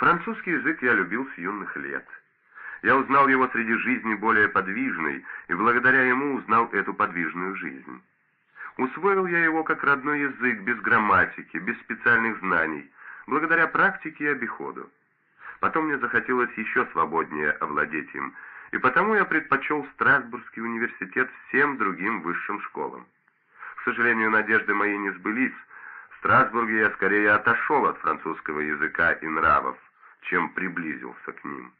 Французский язык я любил с юных лет. Я узнал его среди жизни более подвижной, и благодаря ему узнал эту подвижную жизнь. Усвоил я его как родной язык, без грамматики, без специальных знаний, благодаря практике и обиходу. Потом мне захотелось еще свободнее овладеть им, и потому я предпочел Страсбургский университет всем другим высшим школам. К сожалению, надежды мои не сбылись. В Страсбурге я скорее отошел от французского языка и нравов, чем приблизился к ним.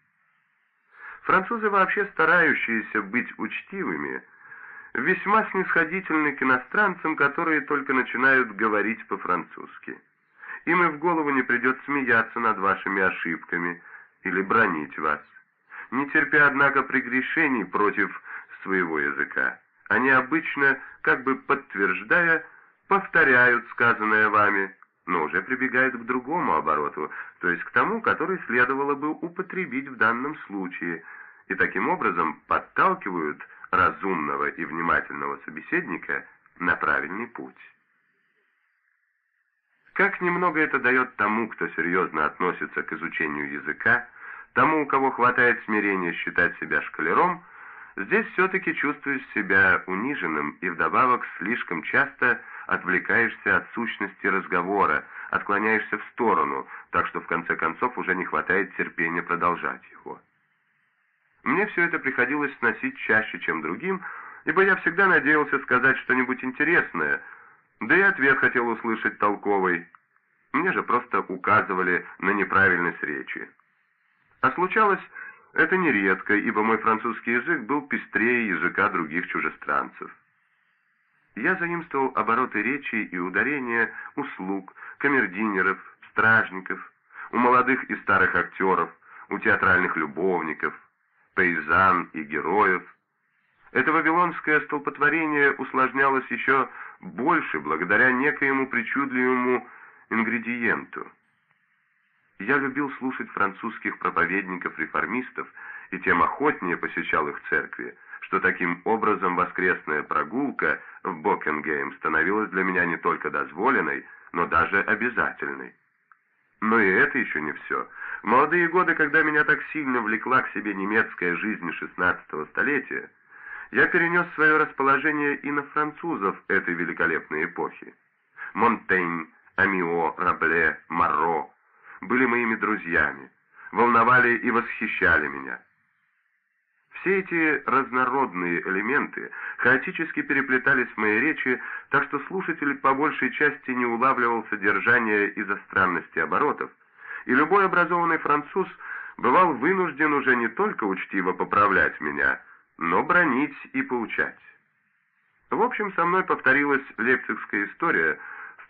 Французы, вообще старающиеся быть учтивыми, весьма снисходительны к иностранцам, которые только начинают говорить по-французски. Им и в голову не придет смеяться над вашими ошибками или бронить вас. Не терпя, однако, прегрешений против своего языка, они обычно, как бы подтверждая, повторяют сказанное вами, но уже прибегают к другому обороту, то есть к тому, который следовало бы употребить в данном случае, и таким образом подталкивают разумного и внимательного собеседника на правильный путь. Как немного это дает тому, кто серьезно относится к изучению языка, тому, у кого хватает смирения считать себя шкалером, здесь все-таки чувствуешь себя униженным и вдобавок слишком часто отвлекаешься от сущности разговора, отклоняешься в сторону, так что в конце концов уже не хватает терпения продолжать его. Мне все это приходилось сносить чаще, чем другим, ибо я всегда надеялся сказать что-нибудь интересное, да и ответ хотел услышать толковый. Мне же просто указывали на неправильность речи. А случалось это нередко, ибо мой французский язык был пестрее языка других чужестранцев. Я заимствовал обороты речи и ударения у слуг, камердинеров, стражников, у молодых и старых актеров, у театральных любовников, пейзан и героев. Это вавилонское столпотворение усложнялось еще больше благодаря некоему причудливому ингредиенту. Я любил слушать французских проповедников-реформистов и тем охотнее посещал их церкви, что таким образом воскресная прогулка в Бокенгейм становилась для меня не только дозволенной, но даже обязательной. Но и это еще не все. В молодые годы, когда меня так сильно влекла к себе немецкая жизнь XVI столетия, я перенес свое расположение и на французов этой великолепной эпохи. Монтень, Амио, Рабле, Марро были моими друзьями, волновали и восхищали меня. Все эти разнородные элементы хаотически переплетались в моей речи, так что слушатель по большей части не улавливал содержание из-за странности оборотов, и любой образованный француз бывал вынужден уже не только учтиво поправлять меня, но бронить и поучать. В общем, со мной повторилась лейпцигская история,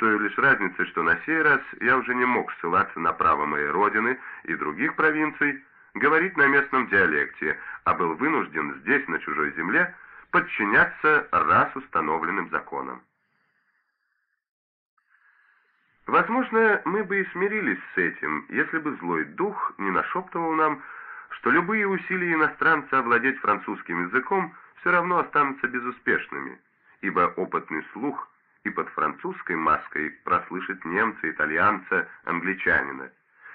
той лишь разницей, что на сей раз я уже не мог ссылаться на право моей родины и других провинций, говорить на местном диалекте, а был вынужден здесь, на чужой земле, подчиняться раз установленным законам. Возможно, мы бы и смирились с этим, если бы злой дух не нашептывал нам, что любые усилия иностранца овладеть французским языком все равно останутся безуспешными, ибо опытный слух и под французской маской прослышит немца, итальянца, англичанина.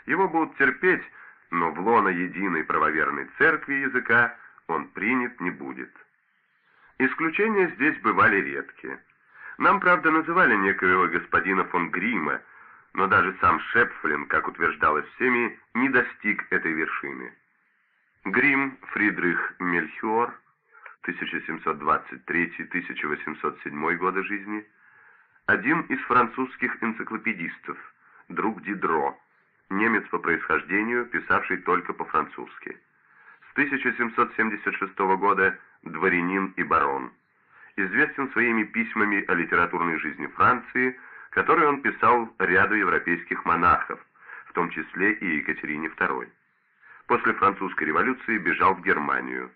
Его будут терпеть, но в лоно единой правоверной церкви языка он принят не будет. Исключения здесь бывали редкие. Нам, правда, называли некоего господина фон Грима, но даже сам Шепфлин, как утверждалось всеми, не достиг этой вершины. Грим Фридрих Мельхиор, 1723-1807 годы жизни, один из французских энциклопедистов, друг Дидро, немец по происхождению, писавший только по-французски. С 1776 года дворянин и барон. Известен своими письмами о литературной жизни Франции, которые он писал ряду европейских монархов, в том числе и Екатерине II. После французской революции бежал в Германию.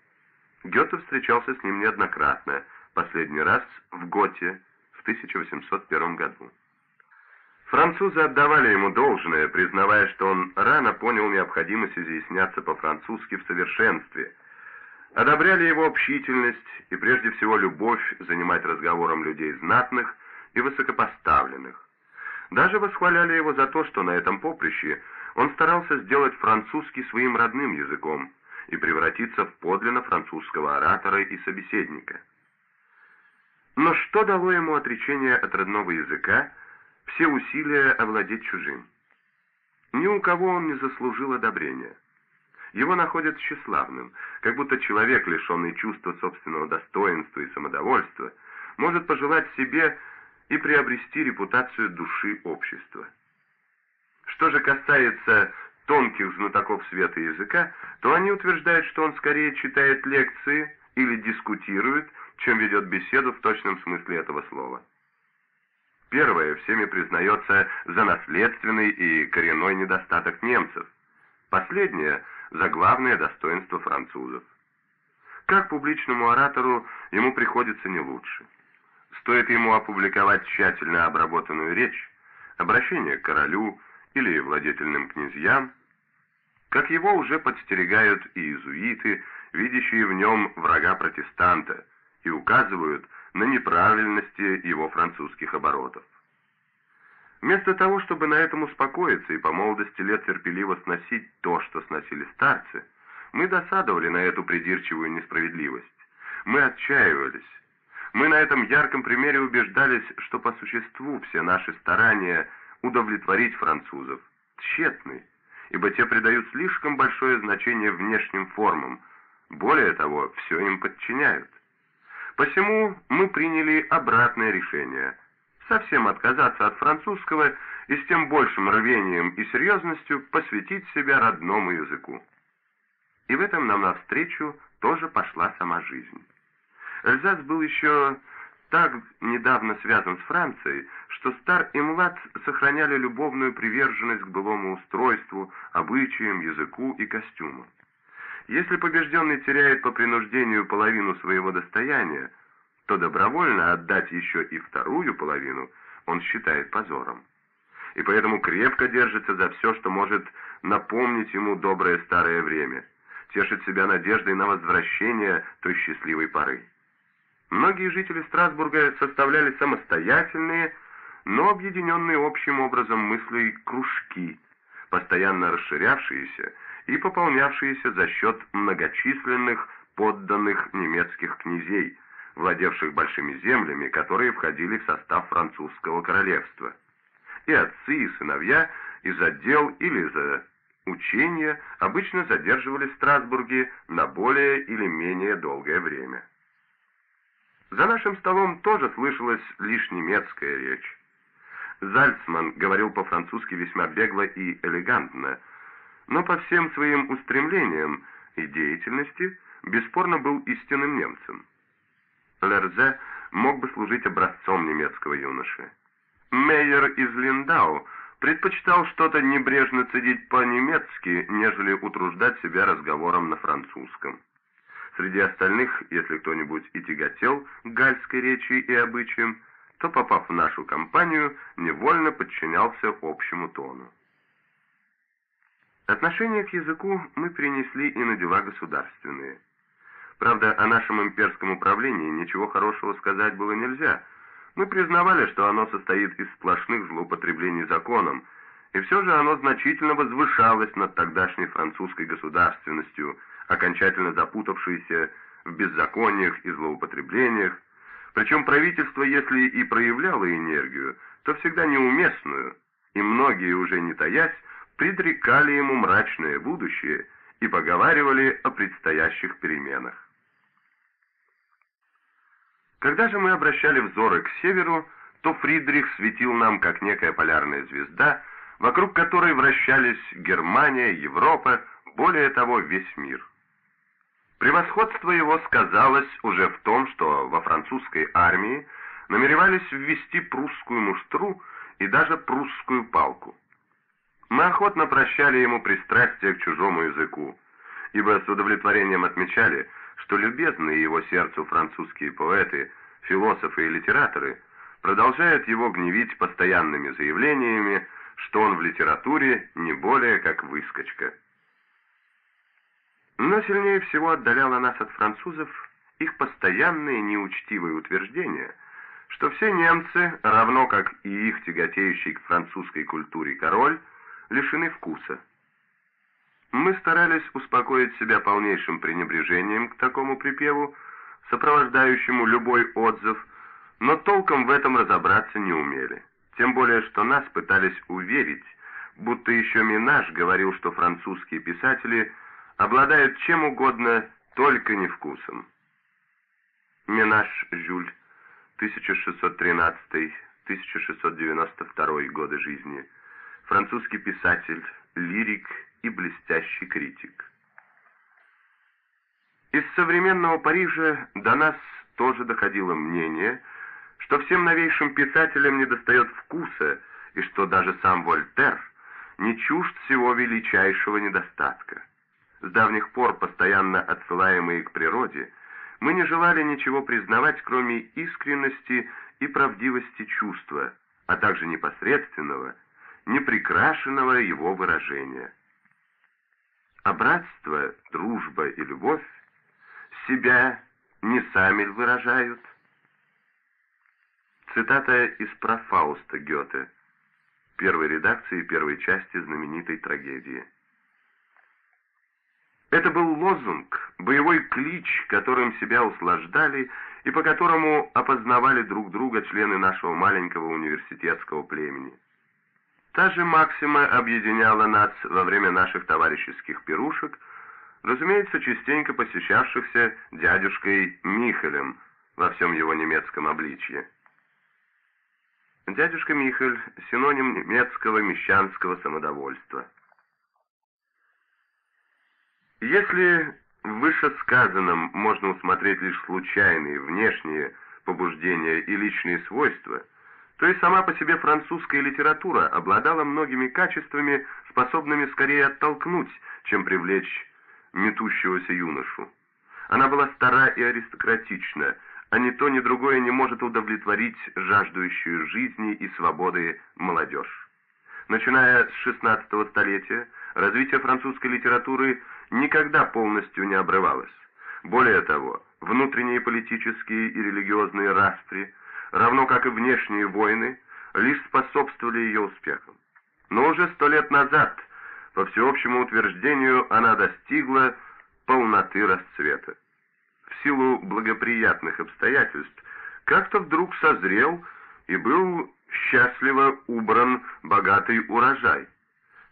Гёте встречался с ним неоднократно, последний раз в Готе в 1801 году. Французы отдавали ему должное, признавая, что он рано понял необходимость изъясняться по-французски в совершенстве. Одобряли его общительность и прежде всего любовь занимать разговором людей знатных и высокопоставленных. Даже восхваляли его за то, что на этом поприще Он старался сделать французский своим родным языком и превратиться в подлинно французского оратора и собеседника. Но что дало ему отречение от родного языка, все усилия овладеть чужим? Ни у кого он не заслужил одобрения. Его находят тщеславным, как будто человек, лишенный чувства собственного достоинства и самодовольства, может пожелать себе и приобрести репутацию души общества. Что же касается тонких знатоков света языка, то они утверждают, что он скорее читает лекции или дискутирует, чем ведет беседу в точном смысле этого слова. Первое всеми признается за наследственный и коренной недостаток немцев. Последнее – за главное достоинство французов. Как публичному оратору ему приходится не лучше. Стоит ему опубликовать тщательно обработанную речь, обращение к королю или владетельным князьям, как его уже подстерегают и иезуиты, видящие в нем врага протестанта, и указывают на неправильности его французских оборотов. Вместо того, чтобы на этом успокоиться и по молодости лет терпеливо сносить то, что сносили старцы, мы досадовали на эту придирчивую несправедливость. Мы отчаивались. Мы на этом ярком примере убеждались, что по существу все наши старания удовлетворить французов тщетны, ибо те придают слишком большое значение внешним формам, более того, все им подчиняют. Посему мы приняли обратное решение – совсем отказаться от французского и с тем большим рвением и серьезностью посвятить себя родному языку. И в этом нам навстречу тоже пошла сама жизнь. Эльзас был еще так недавно связан с Францией, что стар и млад сохраняли любовную приверженность к былому устройству, обычаям, языку и костюму. Если побежденный теряет по принуждению половину своего достояния, то добровольно отдать еще и вторую половину он считает позором. И поэтому крепко держится за все, что может напомнить ему доброе старое время, тешит себя надеждой на возвращение той счастливой поры. Многие жители Страсбурга составляли самостоятельные, но объединенные общим образом мыслей кружки, постоянно расширявшиеся и пополнявшиеся за счет многочисленных подданных немецких князей, владевших большими землями, которые входили в состав французского королевства. И отцы, и сыновья из-за дел или за учения обычно задерживались в Страсбурге на более или менее долгое время. За нашим столом тоже слышалась лишь немецкая речь. Зальцман говорил по-французски весьма бегло и элегантно, но по всем своим устремлениям и деятельности бесспорно был истинным немцем. Лерзе мог бы служить образцом немецкого юноши. Мейер из Линдау предпочитал что-то небрежно цедить по-немецки, нежели утруждать себя разговором на французском. Среди остальных, если кто-нибудь и тяготел гальской речи и обычаям, то, попав в нашу компанию, невольно подчинялся общему тону. Отношение к языку мы принесли и на дела государственные – Правда, о нашем имперском управлении ничего хорошего сказать было нельзя. Мы признавали, что оно состоит из сплошных злоупотреблений законом, и все же оно значительно возвышалось над тогдашней французской государственностью, окончательно запутавшейся в беззакониях и злоупотреблениях. Причем правительство, если и проявляло энергию, то всегда неуместную, и многие, уже не таясь, предрекали ему мрачное будущее и поговаривали о предстоящих переменах. Когда же мы обращали взоры к северу, то Фридрих светил нам как некая полярная звезда, вокруг которой вращались Германия, Европа, более того, весь мир. Превосходство его сказалось уже в том, что во французской армии намеревались ввести прусскую муштру и даже прусскую палку. Мы охотно прощали ему пристрастие к чужому языку, ибо с удовлетворением отмечали – что любезные его сердцу французские поэты, философы и литераторы продолжают его гневить постоянными заявлениями, что он в литературе не более как выскочка. Но сильнее всего отдаляло нас от французов их постоянные неучтивые утверждения, что все немцы, равно как и их тяготеющий к французской культуре король, лишены вкуса. Мы старались успокоить себя полнейшим пренебрежением к такому припеву, сопровождающему любой отзыв, но толком в этом разобраться не умели. Тем более, что нас пытались уверить, будто еще Минаж говорил, что французские писатели обладают чем угодно, только не вкусом. Минаж Жюль, 1613-1692 годы жизни, французский писатель, лирик и блестящий критик. Из современного Парижа до нас тоже доходило мнение, что всем новейшим писателям недостает вкуса, и что даже сам Вольтер не чужд всего величайшего недостатка. С давних пор, постоянно отсылаемые к природе, мы не желали ничего признавать, кроме искренности и правдивости чувства, а также непосредственного, неприкрашенного его выражения. А братство, дружба и любовь себя не сами выражают. Цитата из «Профауста» Гёте, первой редакции первой части знаменитой трагедии. Это был лозунг, боевой клич, которым себя услаждали и по которому опознавали друг друга члены нашего маленького университетского племени. Та же максима объединяла нас во время наших товарищеских пирушек, разумеется, частенько посещавшихся дядюшкой Михелем во всем его немецком обличье. Дядюшка Михель – синоним немецкого мещанского самодовольства – если в вышесказанном можно усмотреть лишь случайные внешние побуждения и личные свойства, то и сама по себе французская литература обладала многими качествами, способными скорее оттолкнуть, чем привлечь метущегося юношу. Она была стара и аристократична, а ни то, ни другое не может удовлетворить жаждущую жизни и свободы молодежь. Начиная с XVI столетия, развитие французской литературы никогда полностью не обрывалось. Более того, внутренние политические и религиозные распри, равно как и внешние войны, лишь способствовали ее успехам. Но уже сто лет назад, по всеобщему утверждению, она достигла полноты расцвета. В силу благоприятных обстоятельств как-то вдруг созрел и был счастливо убран богатый урожай –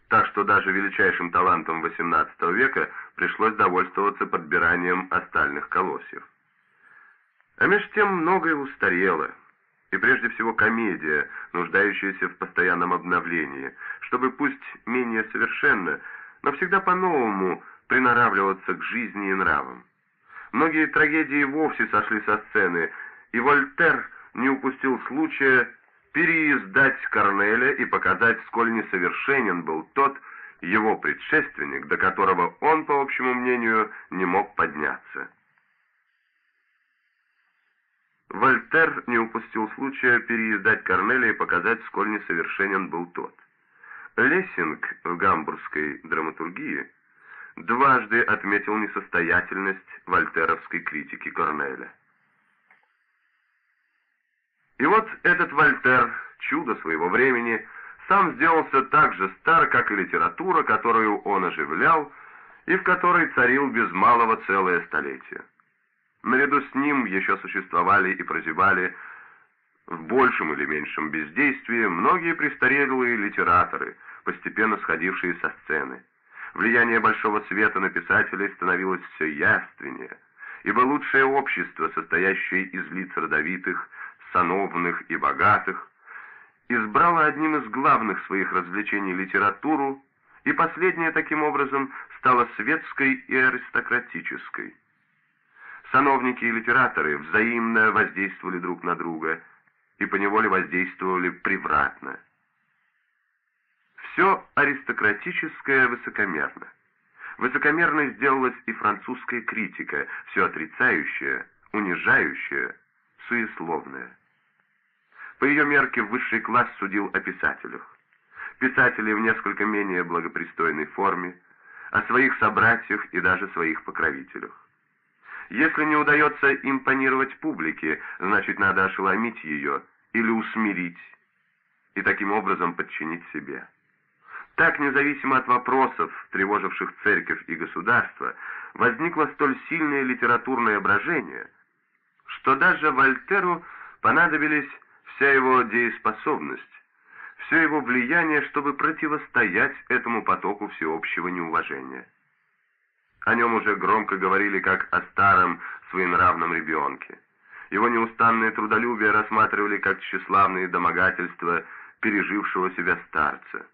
так что даже величайшим талантом XVIII века пришлось довольствоваться подбиранием остальных колосьев. А меж тем многое устарело, и прежде всего комедия, нуждающаяся в постоянном обновлении, чтобы пусть менее совершенно, но всегда по-новому приноравливаться к жизни и нравам. Многие трагедии вовсе сошли со сцены, и Вольтер не упустил случая переиздать Корнеля и показать, сколь несовершенен был тот его предшественник, до которого он, по общему мнению, не мог подняться. Вольтер не упустил случая переиздать Корнеля и показать, сколь несовершенен был тот. Лессинг в гамбургской драматургии дважды отметил несостоятельность вольтеровской критики Корнеля. И вот этот Вольтер, чудо своего времени, сам сделался так же стар, как и литература, которую он оживлял, и в которой царил без малого целое столетие. Наряду с ним еще существовали и прозябали в большем или меньшем бездействии многие престарелые литераторы, постепенно сходившие со сцены. Влияние большого света на писателей становилось все яственнее, ибо лучшее общество, состоящее из лиц родовитых, сановных и богатых, избрала одним из главных своих развлечений литературу, и последняя таким образом стала светской и аристократической. Сановники и литераторы взаимно воздействовали друг на друга и поневоле воздействовали превратно. Все аристократическое высокомерно. Высокомерной сделалась и французская критика, все отрицающее, унижающее, суесловное. По ее мерке высший класс судил о писателях. Писатели в несколько менее благопристойной форме, о своих собратьях и даже своих покровителях. Если не удается импонировать публике, значит надо ошеломить ее или усмирить и таким образом подчинить себе. Так, независимо от вопросов, тревоживших церковь и государство, возникло столь сильное литературное брожение, что даже Вольтеру понадобились вся его дееспособность, все его влияние, чтобы противостоять этому потоку всеобщего неуважения. О нем уже громко говорили как о старом своенравном ребенке. Его неустанное трудолюбие рассматривали как тщеславные домогательства пережившего себя старца.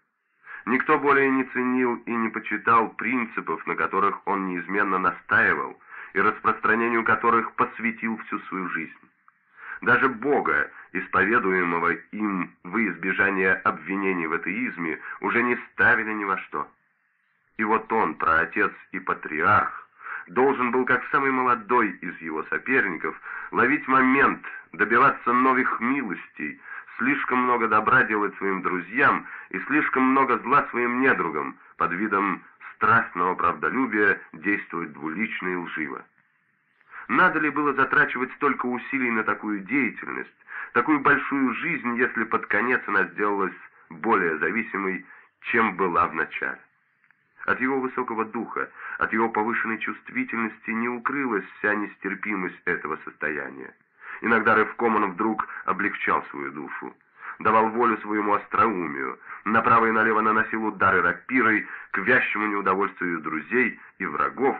Никто более не ценил и не почитал принципов, на которых он неизменно настаивал, и распространению которых посвятил всю свою жизнь. Даже Бога, исповедуемого им во избежание обвинений в атеизме, уже не ставили ни во что. И вот он, праотец и патриарх, должен был, как самый молодой из его соперников, ловить момент, добиваться новых милостей, слишком много добра делать своим друзьям и слишком много зла своим недругам, под видом страстного правдолюбия действовать двулично и лживо. Надо ли было затрачивать столько усилий на такую деятельность, такую большую жизнь, если под конец она сделалась более зависимой, чем была в начале? От его высокого духа, от его повышенной чувствительности не укрылась вся нестерпимость этого состояния. Иногда рывком он вдруг облегчал свою душу, давал волю своему остроумию, направо и налево наносил удары рапирой к вящему неудовольствию друзей и врагов,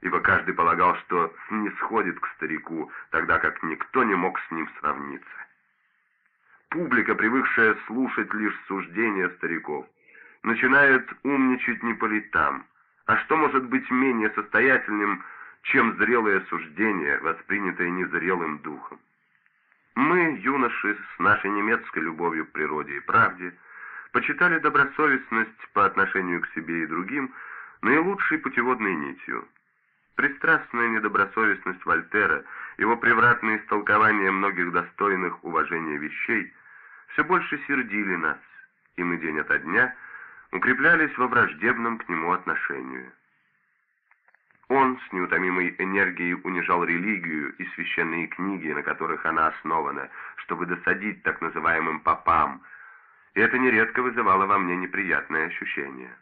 ибо каждый полагал, что снисходит к старику, тогда как никто не мог с ним сравниться. Публика, привыкшая слушать лишь суждения стариков, начинает умничать не по летам, а что может быть менее состоятельным, чем зрелое суждение, воспринятое незрелым духом. Мы, юноши, с нашей немецкой любовью к природе и правде, почитали добросовестность по отношению к себе и другим наилучшей путеводной нитью. Пристрастная недобросовестность Вольтера, его превратное истолкование многих достойных уважения вещей все больше сердили нас, и мы день ото дня укреплялись во враждебном к нему отношению. Он с неутомимой энергией унижал религию и священные книги, на которых она основана, чтобы досадить так называемым попам, и это нередко вызывало во мне неприятное ощущение.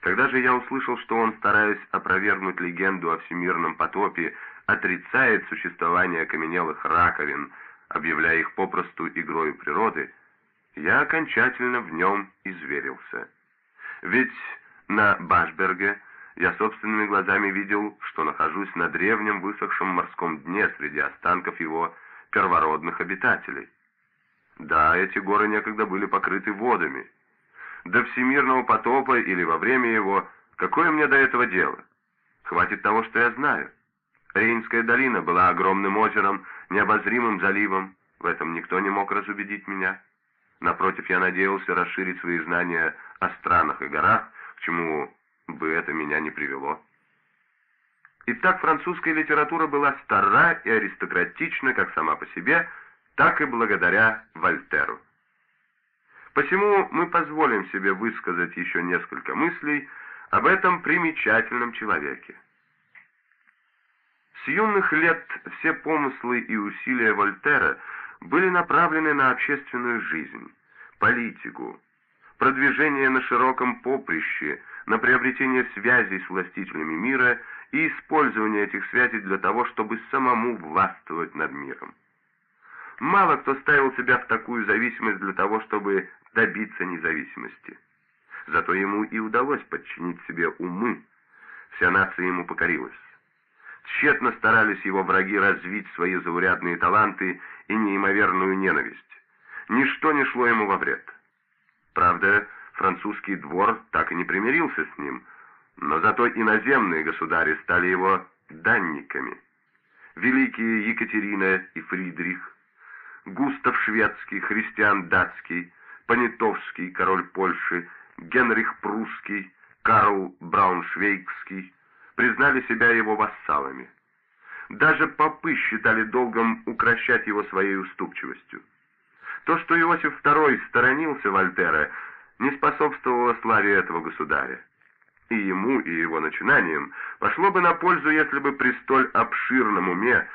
Когда же я услышал, что он, стараясь опровергнуть легенду о всемирном потопе, отрицает существование окаменелых раковин, объявляя их попросту игрой природы, я окончательно в нем изверился. Ведь на Башберге я собственными глазами видел, что нахожусь на древнем высохшем морском дне среди останков его первородных обитателей. Да, эти горы некогда были покрыты водами. До всемирного потопа или во время его, какое мне до этого дело? Хватит того, что я знаю. Рейнская долина была огромным озером, необозримым заливом. В этом никто не мог разубедить меня. Напротив, я надеялся расширить свои знания о странах и горах, к чему бы это меня не привело. Итак, французская литература была стара и аристократична как сама по себе, так и благодаря Вольтеру. Посему мы позволим себе высказать еще несколько мыслей об этом примечательном человеке. С юных лет все помыслы и усилия Вольтера были направлены на общественную жизнь, политику, продвижение на широком поприще – на приобретение связей с властителями мира и использование этих связей для того, чтобы самому властвовать над миром. Мало кто ставил себя в такую зависимость для того, чтобы добиться независимости. Зато ему и удалось подчинить себе умы. Вся нация ему покорилась. Тщетно старались его враги развить свои заурядные таланты и неимоверную ненависть. Ничто не шло ему во вред. Правда, французский двор так и не примирился с ним, но зато иноземные государи стали его данниками. Великие Екатерина и Фридрих, Густав Шведский, Христиан Датский, Понятовский, король Польши, Генрих Прусский, Карл Брауншвейгский признали себя его вассалами. Даже попы считали долгом укращать его своей уступчивостью. То, что Иосиф II сторонился Вольтера, не способствовало славе этого государя. И ему, и его начинаниям пошло бы на пользу, если бы при столь обширном уме,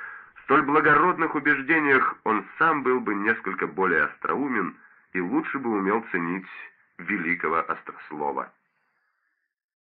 столь благородных убеждениях он сам был бы несколько более остроумен и лучше бы умел ценить великого острослова.